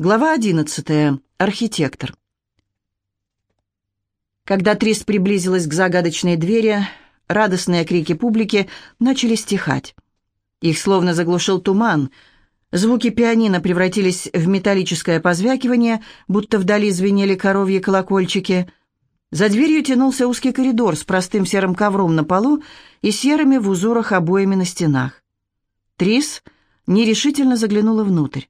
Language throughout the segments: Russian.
Глава 11. Архитектор. Когда Трис приблизилась к загадочной двери, радостные крики публики начали стихать. Их словно заглушил туман. Звуки пианино превратились в металлическое позвякивание, будто вдали звенели коровьи колокольчики. За дверью тянулся узкий коридор с простым серым ковром на полу и серыми в узорах обоями на стенах. Трис нерешительно заглянула внутрь.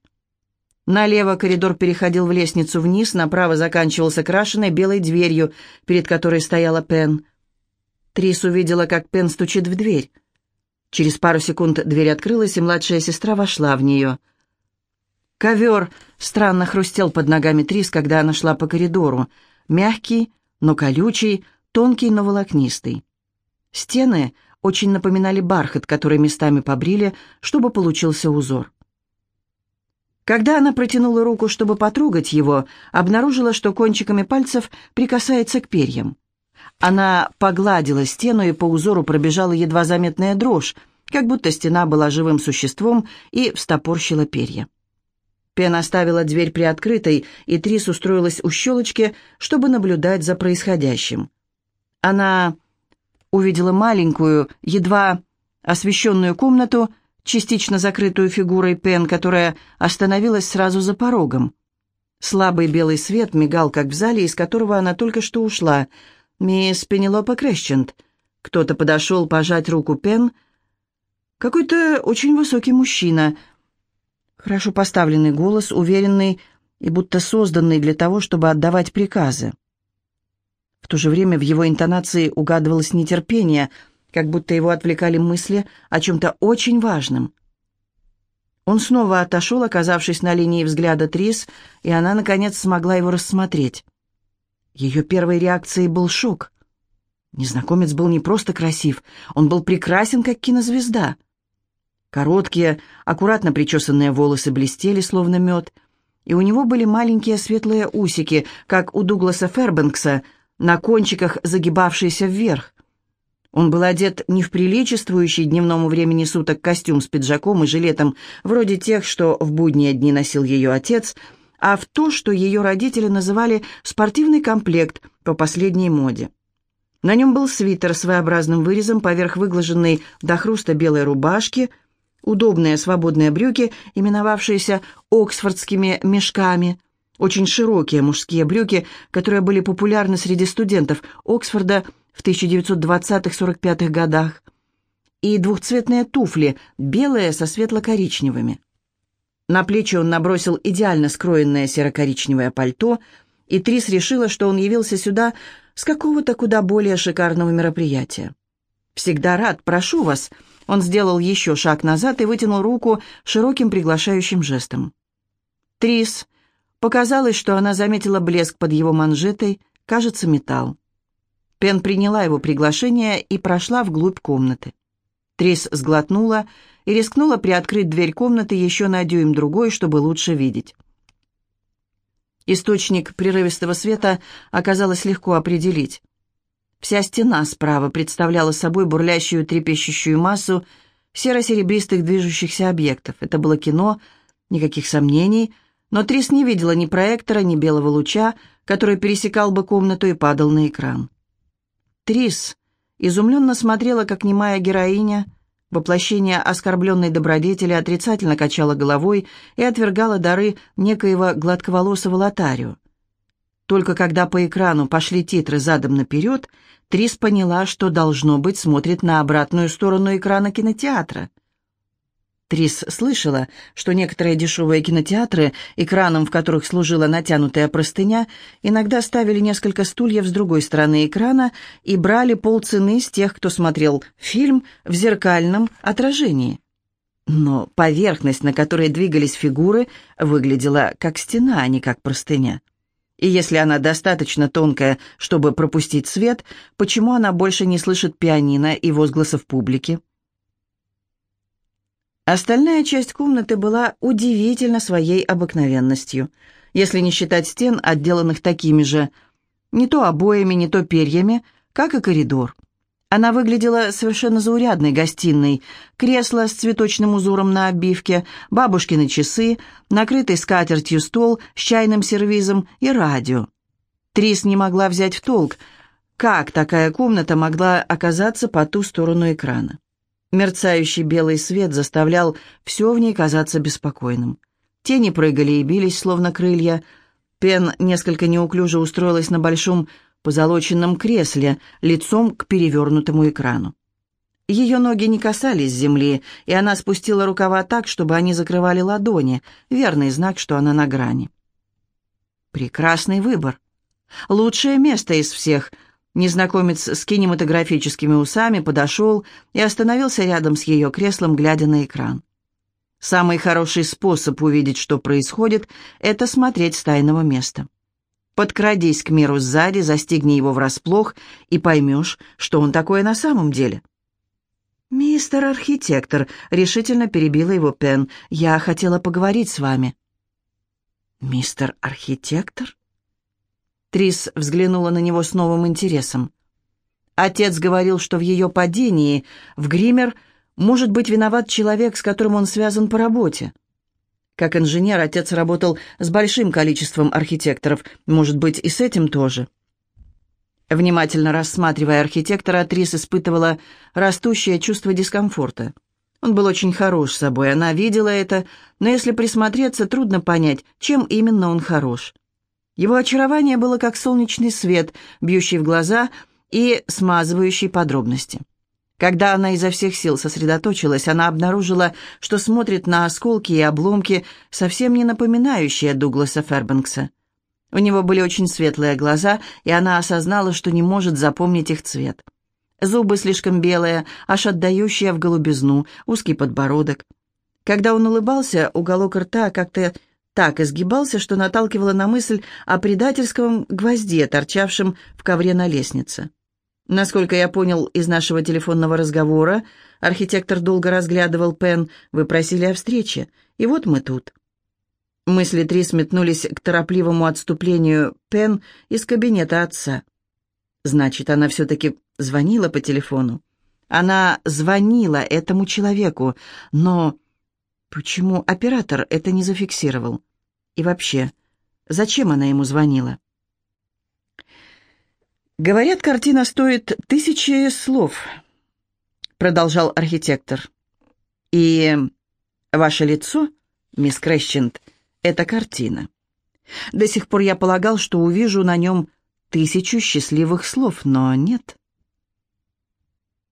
Налево коридор переходил в лестницу вниз, направо заканчивался крашеной белой дверью, перед которой стояла Пен. Трис увидела, как Пен стучит в дверь. Через пару секунд дверь открылась, и младшая сестра вошла в нее. Ковер странно хрустел под ногами Трис, когда она шла по коридору. Мягкий, но колючий, тонкий, но волокнистый. Стены очень напоминали бархат, который местами побрили, чтобы получился узор. Когда она протянула руку, чтобы потрогать его, обнаружила, что кончиками пальцев прикасается к перьям. Она погладила стену, и по узору пробежала едва заметная дрожь, как будто стена была живым существом и встопорщила перья. Пен оставила дверь приоткрытой, и Трис устроилась у щелочки, чтобы наблюдать за происходящим. Она увидела маленькую, едва освещенную комнату, частично закрытую фигурой Пен, которая остановилась сразу за порогом. Слабый белый свет мигал, как в зале, из которого она только что ушла. «Мисс Пенелопа Крещент». Кто-то подошел пожать руку Пен. Какой-то очень высокий мужчина. Хорошо поставленный голос, уверенный и будто созданный для того, чтобы отдавать приказы. В то же время в его интонации угадывалось нетерпение — как будто его отвлекали мысли о чем-то очень важном. Он снова отошел, оказавшись на линии взгляда Трис, и она, наконец, смогла его рассмотреть. Ее первой реакцией был шок. Незнакомец был не просто красив, он был прекрасен, как кинозвезда. Короткие, аккуратно причесанные волосы блестели, словно мед, и у него были маленькие светлые усики, как у Дугласа Фербенкса, на кончиках загибавшиеся вверх. Он был одет не в приличествующий дневному времени суток костюм с пиджаком и жилетом, вроде тех, что в будние дни носил ее отец, а в то, что ее родители называли «спортивный комплект» по последней моде. На нем был свитер с своеобразным вырезом поверх выглаженной до хруста белой рубашки, удобные свободные брюки, именовавшиеся «оксфордскими мешками», очень широкие мужские брюки, которые были популярны среди студентов Оксфорда – в 1920-45 годах, и двухцветные туфли, белые со светло-коричневыми. На плечи он набросил идеально скроенное серо-коричневое пальто, и Трис решила, что он явился сюда с какого-то куда более шикарного мероприятия. «Всегда рад, прошу вас», он сделал еще шаг назад и вытянул руку широким приглашающим жестом. Трис показалось, что она заметила блеск под его манжетой, кажется, металл. Пен приняла его приглашение и прошла вглубь комнаты. Трис сглотнула и рискнула приоткрыть дверь комнаты еще на дюйм другой, чтобы лучше видеть. Источник прерывистого света оказалось легко определить. Вся стена справа представляла собой бурлящую трепещущую массу серо-серебристых движущихся объектов. Это было кино, никаких сомнений, но Трис не видела ни проектора, ни белого луча, который пересекал бы комнату и падал на экран. Трис изумленно смотрела, как немая героиня, воплощение оскорбленной добродетели, отрицательно качала головой и отвергала дары некоего гладковолосого лотарио. Только когда по экрану пошли титры задом наперед, Трис поняла, что, должно быть, смотрит на обратную сторону экрана кинотеатра. Трис слышала, что некоторые дешевые кинотеатры, экраном в которых служила натянутая простыня, иногда ставили несколько стульев с другой стороны экрана и брали полцены с тех, кто смотрел фильм в зеркальном отражении. Но поверхность, на которой двигались фигуры, выглядела как стена, а не как простыня. И если она достаточно тонкая, чтобы пропустить свет, почему она больше не слышит пианино и возгласов публики? Остальная часть комнаты была удивительно своей обыкновенностью, если не считать стен, отделанных такими же, не то обоями, не то перьями, как и коридор. Она выглядела совершенно заурядной гостиной. Кресло с цветочным узором на обивке, бабушкины часы, накрытый скатертью стол с чайным сервизом и радио. Трис не могла взять в толк, как такая комната могла оказаться по ту сторону экрана. Мерцающий белый свет заставлял все в ней казаться беспокойным. Тени прыгали и бились, словно крылья. Пен несколько неуклюже устроилась на большом позолоченном кресле, лицом к перевернутому экрану. Ее ноги не касались земли, и она спустила рукава так, чтобы они закрывали ладони, верный знак, что она на грани. Прекрасный выбор. Лучшее место из всех. Незнакомец с кинематографическими усами подошел и остановился рядом с ее креслом, глядя на экран. Самый хороший способ увидеть, что происходит, это смотреть с тайного места. Подкрадись к миру сзади, застигни его врасплох и поймешь, что он такое на самом деле. «Мистер архитектор», — решительно перебила его Пен, — «я хотела поговорить с вами». «Мистер архитектор?» Трис взглянула на него с новым интересом. Отец говорил, что в ее падении в гример может быть виноват человек, с которым он связан по работе. Как инженер отец работал с большим количеством архитекторов, может быть, и с этим тоже. Внимательно рассматривая архитектора, Трис испытывала растущее чувство дискомфорта. Он был очень хорош собой, она видела это, но если присмотреться, трудно понять, чем именно он хорош. Его очарование было как солнечный свет, бьющий в глаза и смазывающий подробности. Когда она изо всех сил сосредоточилась, она обнаружила, что смотрит на осколки и обломки, совсем не напоминающие Дугласа Фербенкса. У него были очень светлые глаза, и она осознала, что не может запомнить их цвет. Зубы слишком белые, аж отдающие в голубизну, узкий подбородок. Когда он улыбался, уголок рта как-то так изгибался, что наталкивало на мысль о предательском гвозде, торчавшем в ковре на лестнице. Насколько я понял из нашего телефонного разговора, архитектор долго разглядывал Пен, вы просили о встрече, и вот мы тут. Мысли три сметнулись к торопливому отступлению Пен из кабинета отца. Значит, она все-таки звонила по телефону. Она звонила этому человеку, но почему оператор это не зафиксировал? И вообще, зачем она ему звонила? «Говорят, картина стоит тысячи слов», — продолжал архитектор. «И ваше лицо, мисс Крещент, — это картина. До сих пор я полагал, что увижу на нем тысячу счастливых слов, но нет».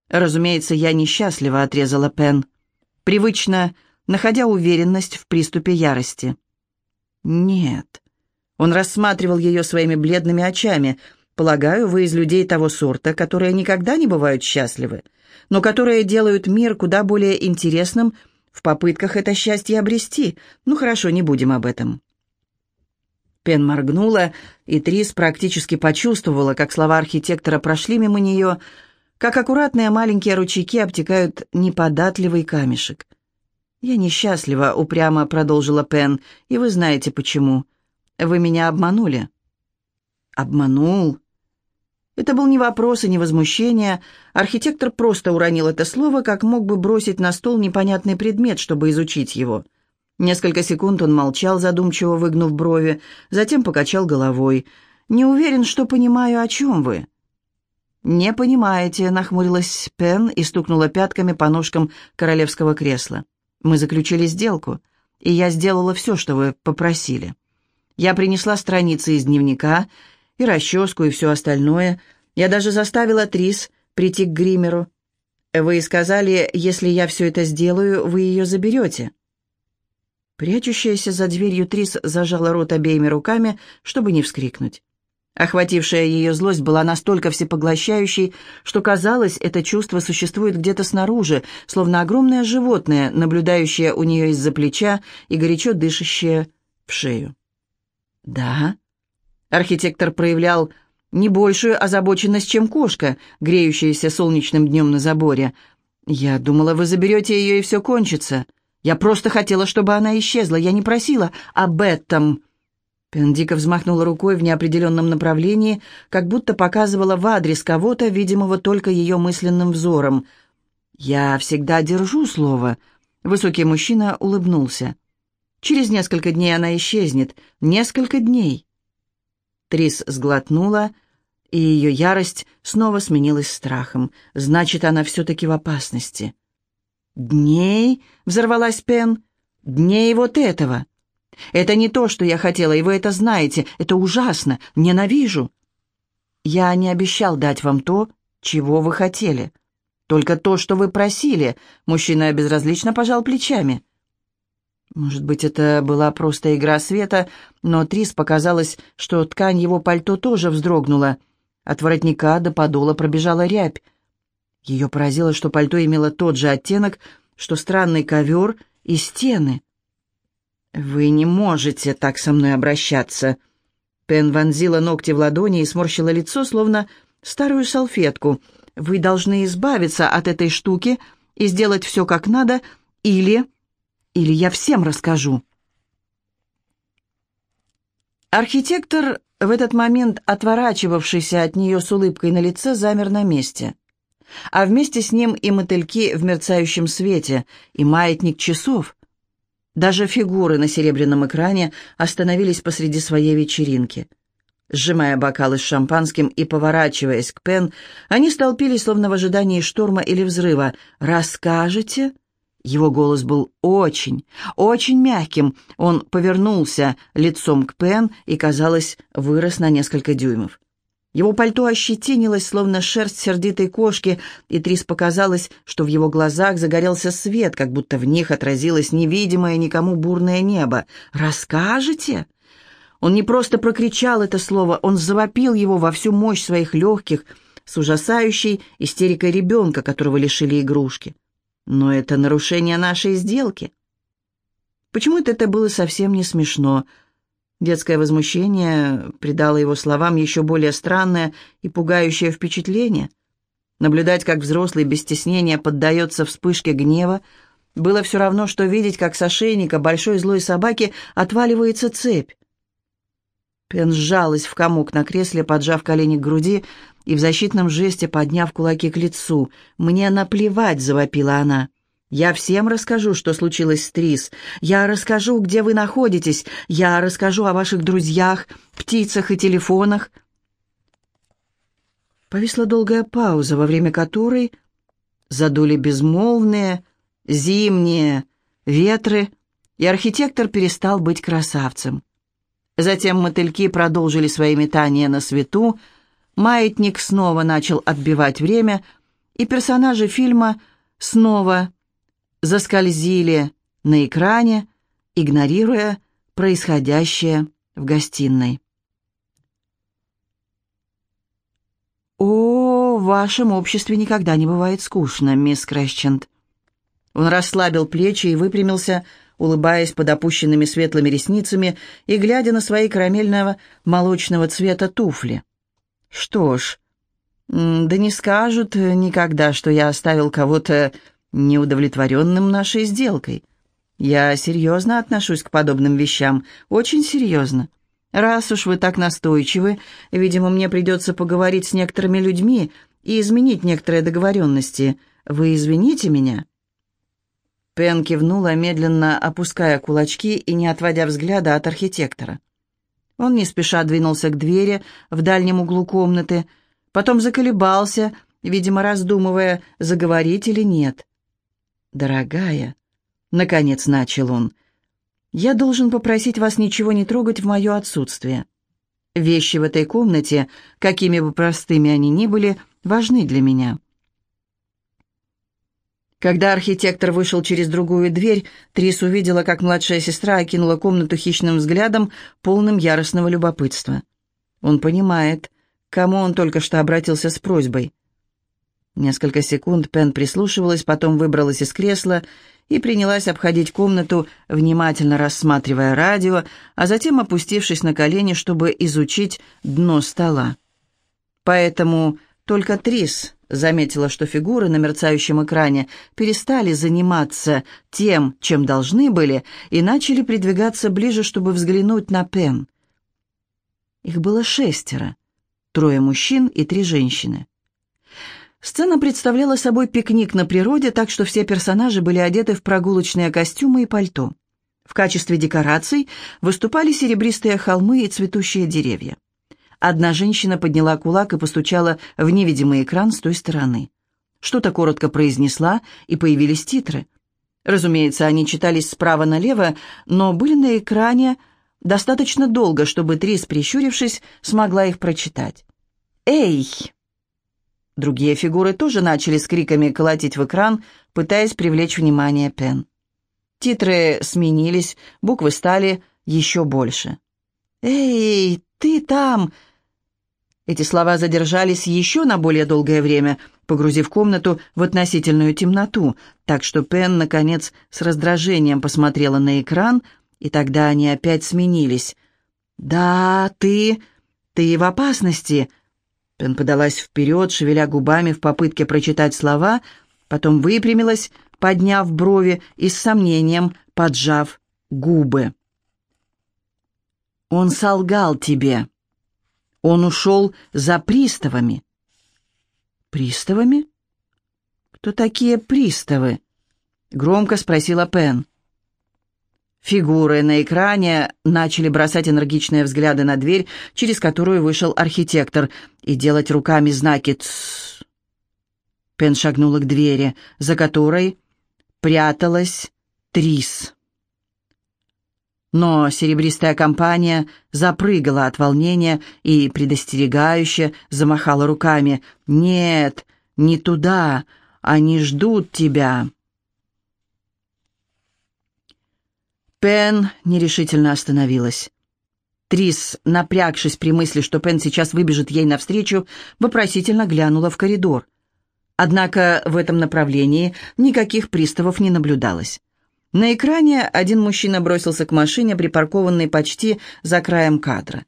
«Разумеется, я несчастлива», — отрезала Пен, привычно находя уверенность в приступе ярости. «Нет». Он рассматривал ее своими бледными очами — Полагаю, вы из людей того сорта, которые никогда не бывают счастливы, но которые делают мир куда более интересным в попытках это счастье обрести. Ну хорошо, не будем об этом». Пен моргнула, и Трис практически почувствовала, как слова архитектора прошли мимо нее, как аккуратные маленькие ручейки обтекают неподатливый камешек. «Я несчастлива», — упрямо продолжила Пен, — «и вы знаете почему. Вы меня обманули». «Обманул?» Это был не вопрос и не возмущение. Архитектор просто уронил это слово, как мог бы бросить на стол непонятный предмет, чтобы изучить его. Несколько секунд он молчал, задумчиво выгнув брови, затем покачал головой. «Не уверен, что понимаю, о чем вы». «Не понимаете», — нахмурилась Пен и стукнула пятками по ножкам королевского кресла. «Мы заключили сделку, и я сделала все, что вы попросили. Я принесла страницы из дневника и расческу, и все остальное. Я даже заставила Трис прийти к гримеру. Вы сказали, если я все это сделаю, вы ее заберете». Прячущаяся за дверью Трис зажала рот обеими руками, чтобы не вскрикнуть. Охватившая ее злость была настолько всепоглощающей, что казалось, это чувство существует где-то снаружи, словно огромное животное, наблюдающее у нее из-за плеча и горячо дышащее в шею. «Да», Архитектор проявлял не большую озабоченность, чем кошка, греющаяся солнечным днем на заборе. «Я думала, вы заберете ее, и все кончится. Я просто хотела, чтобы она исчезла. Я не просила об этом». Пен взмахнула рукой в неопределенном направлении, как будто показывала в адрес кого-то, видимого только ее мысленным взором. «Я всегда держу слово», — высокий мужчина улыбнулся. «Через несколько дней она исчезнет. Несколько дней». Трис сглотнула, и ее ярость снова сменилась страхом. Значит, она все-таки в опасности. «Дней?» — взорвалась Пен. «Дней вот этого!» Это не то, что я хотела, и вы это знаете. Это ужасно. Ненавижу. Я не обещал дать вам то, чего вы хотели. Только то, что вы просили. Мужчина безразлично пожал плечами. Может быть, это была просто игра света, но Трис показалось, что ткань его пальто тоже вздрогнула. От воротника до подола пробежала рябь. Ее поразило, что пальто имело тот же оттенок, что странный ковер и стены. «Вы не можете так со мной обращаться». Пен вонзила ногти в ладони и сморщила лицо, словно старую салфетку. «Вы должны избавиться от этой штуки и сделать все как надо, или... или я всем расскажу». Архитектор, в этот момент отворачивавшийся от нее с улыбкой на лице, замер на месте. А вместе с ним и мотыльки в мерцающем свете, и маятник часов. Даже фигуры на серебряном экране остановились посреди своей вечеринки. Сжимая бокалы с шампанским и поворачиваясь к Пен, они столпились, словно в ожидании шторма или взрыва. «Расскажете?» Его голос был очень, очень мягким. Он повернулся лицом к Пен и, казалось, вырос на несколько дюймов. Его пальто ощетинилось, словно шерсть сердитой кошки, и Трис показалось, что в его глазах загорелся свет, как будто в них отразилось невидимое никому бурное небо. «Расскажете?» Он не просто прокричал это слово, он завопил его во всю мощь своих легких, с ужасающей истерикой ребенка, которого лишили игрушки. Но это нарушение нашей сделки. Почему-то это было совсем не смешно — Детское возмущение придало его словам еще более странное и пугающее впечатление. Наблюдать, как взрослый без стеснения поддается вспышке гнева, было все равно, что видеть, как с ошейника большой злой собаки отваливается цепь. Пен сжалась в комок на кресле, поджав колени к груди и в защитном жесте подняв кулаки к лицу. «Мне наплевать!» — завопила она. Я всем расскажу, что случилось с Трис. Я расскажу, где вы находитесь. Я расскажу о ваших друзьях, птицах и телефонах». Повисла долгая пауза, во время которой задули безмолвные зимние ветры, и архитектор перестал быть красавцем. Затем мотыльки продолжили свои метания на свету, маятник снова начал отбивать время, и персонажи фильма снова заскользили на экране, игнорируя происходящее в гостиной. «О, в вашем обществе никогда не бывает скучно, мисс Крэсчент». Он расслабил плечи и выпрямился, улыбаясь под опущенными светлыми ресницами и глядя на свои карамельного молочного цвета туфли. «Что ж, да не скажут никогда, что я оставил кого-то неудовлетворенным нашей сделкой. Я серьезно отношусь к подобным вещам, очень серьезно. Раз уж вы так настойчивы, видимо, мне придется поговорить с некоторыми людьми и изменить некоторые договоренности. Вы извините меня?» Пен кивнула, медленно опуская кулачки и не отводя взгляда от архитектора. Он не спеша двинулся к двери в дальнем углу комнаты, потом заколебался, видимо, раздумывая, заговорить или нет. «Дорогая», — наконец начал он, — «я должен попросить вас ничего не трогать в мое отсутствие. Вещи в этой комнате, какими бы простыми они ни были, важны для меня». Когда архитектор вышел через другую дверь, Трис увидела, как младшая сестра окинула комнату хищным взглядом, полным яростного любопытства. Он понимает, к кому он только что обратился с просьбой. Несколько секунд Пен прислушивалась, потом выбралась из кресла и принялась обходить комнату, внимательно рассматривая радио, а затем опустившись на колени, чтобы изучить дно стола. Поэтому только Трис заметила, что фигуры на мерцающем экране перестали заниматься тем, чем должны были, и начали придвигаться ближе, чтобы взглянуть на Пен. Их было шестеро. Трое мужчин и три женщины. Сцена представляла собой пикник на природе, так что все персонажи были одеты в прогулочные костюмы и пальто. В качестве декораций выступали серебристые холмы и цветущие деревья. Одна женщина подняла кулак и постучала в невидимый экран с той стороны. Что-то коротко произнесла, и появились титры. Разумеется, они читались справа налево, но были на экране достаточно долго, чтобы Трис, прищурившись, смогла их прочитать. «Эй!» Другие фигуры тоже начали с криками колотить в экран, пытаясь привлечь внимание Пен. Титры сменились, буквы стали еще больше. «Эй, ты там!» Эти слова задержались еще на более долгое время, погрузив комнату в относительную темноту, так что Пен, наконец, с раздражением посмотрела на экран, и тогда они опять сменились. «Да, ты... ты в опасности!» Пен подалась вперед, шевеля губами в попытке прочитать слова, потом выпрямилась, подняв брови и с сомнением поджав губы. «Он солгал тебе!» Он ушел за приставами. «Приставами? Кто такие приставы?» — громко спросила Пен. Фигуры на экране начали бросать энергичные взгляды на дверь, через которую вышел архитектор, и делать руками знаки «Тссс». Пен шагнула к двери, за которой пряталась Трис. Но серебристая компания запрыгала от волнения и предостерегающе замахала руками. «Нет, не туда, они ждут тебя». Пен нерешительно остановилась. Трис, напрягшись при мысли, что Пен сейчас выбежит ей навстречу, вопросительно глянула в коридор. Однако в этом направлении никаких приставов не наблюдалось. На экране один мужчина бросился к машине, припаркованной почти за краем кадра.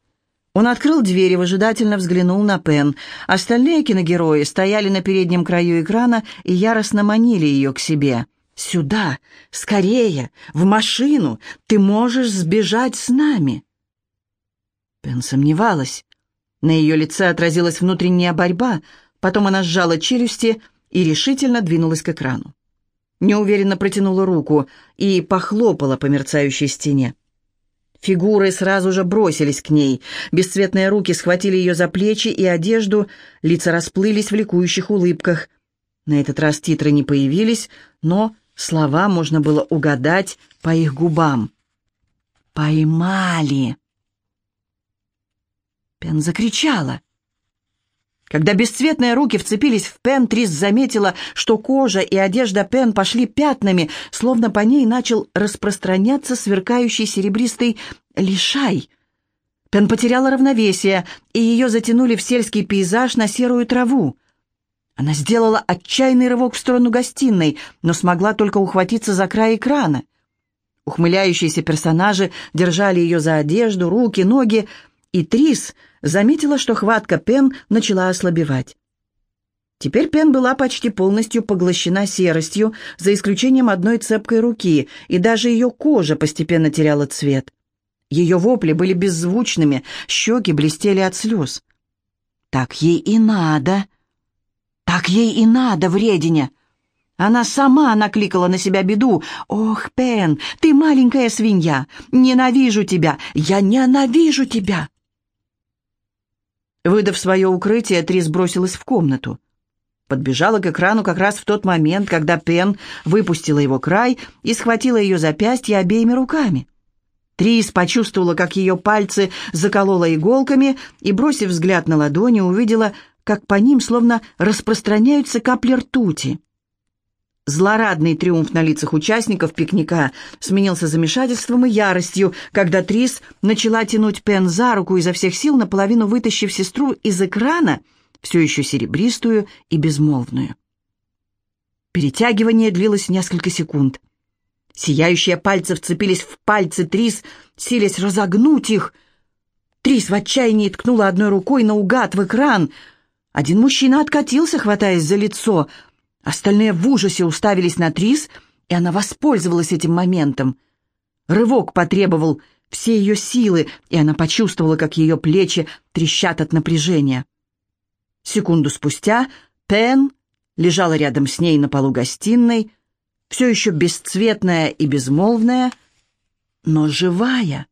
Он открыл дверь и выжидательно взглянул на Пен. Остальные киногерои стояли на переднем краю экрана и яростно манили ее к себе. «Сюда! Скорее! В машину! Ты можешь сбежать с нами!» Пен сомневалась. На ее лице отразилась внутренняя борьба, потом она сжала челюсти и решительно двинулась к экрану неуверенно протянула руку и похлопала по мерцающей стене. Фигуры сразу же бросились к ней. Бесцветные руки схватили ее за плечи и одежду, лица расплылись в ликующих улыбках. На этот раз титры не появились, но слова можно было угадать по их губам. «Поймали!» Пен закричала. Когда бесцветные руки вцепились в Пен, Трис заметила, что кожа и одежда Пен пошли пятнами, словно по ней начал распространяться сверкающий серебристый лишай. Пен потеряла равновесие, и ее затянули в сельский пейзаж на серую траву. Она сделала отчаянный рывок в сторону гостиной, но смогла только ухватиться за край экрана. Ухмыляющиеся персонажи держали ее за одежду, руки, ноги, и Трис заметила, что хватка Пен начала ослабевать. Теперь Пен была почти полностью поглощена серостью, за исключением одной цепкой руки, и даже ее кожа постепенно теряла цвет. Ее вопли были беззвучными, щеки блестели от слез. «Так ей и надо! Так ей и надо, врединя!» Она сама накликала на себя беду. «Ох, Пен, ты маленькая свинья! Ненавижу тебя! Я ненавижу тебя!» Выдав свое укрытие, Трис бросилась в комнату. Подбежала к экрану как раз в тот момент, когда Пен выпустила его край и схватила ее запястье обеими руками. Трис почувствовала, как ее пальцы заколола иголками, и, бросив взгляд на ладони, увидела, как по ним словно распространяются капли ртути. Злорадный триумф на лицах участников пикника сменился замешательством и яростью, когда Трис начала тянуть Пен за руку изо всех сил, наполовину вытащив сестру из экрана, все еще серебристую и безмолвную. Перетягивание длилось несколько секунд. Сияющие пальцы вцепились в пальцы Трис, силясь разогнуть их. Трис в отчаянии ткнула одной рукой наугад в экран. Один мужчина откатился, хватаясь за лицо — Остальные в ужасе уставились на Трис, и она воспользовалась этим моментом. Рывок потребовал все ее силы, и она почувствовала, как ее плечи трещат от напряжения. Секунду спустя Пен лежала рядом с ней на полу гостиной, все еще бесцветная и безмолвная, но живая.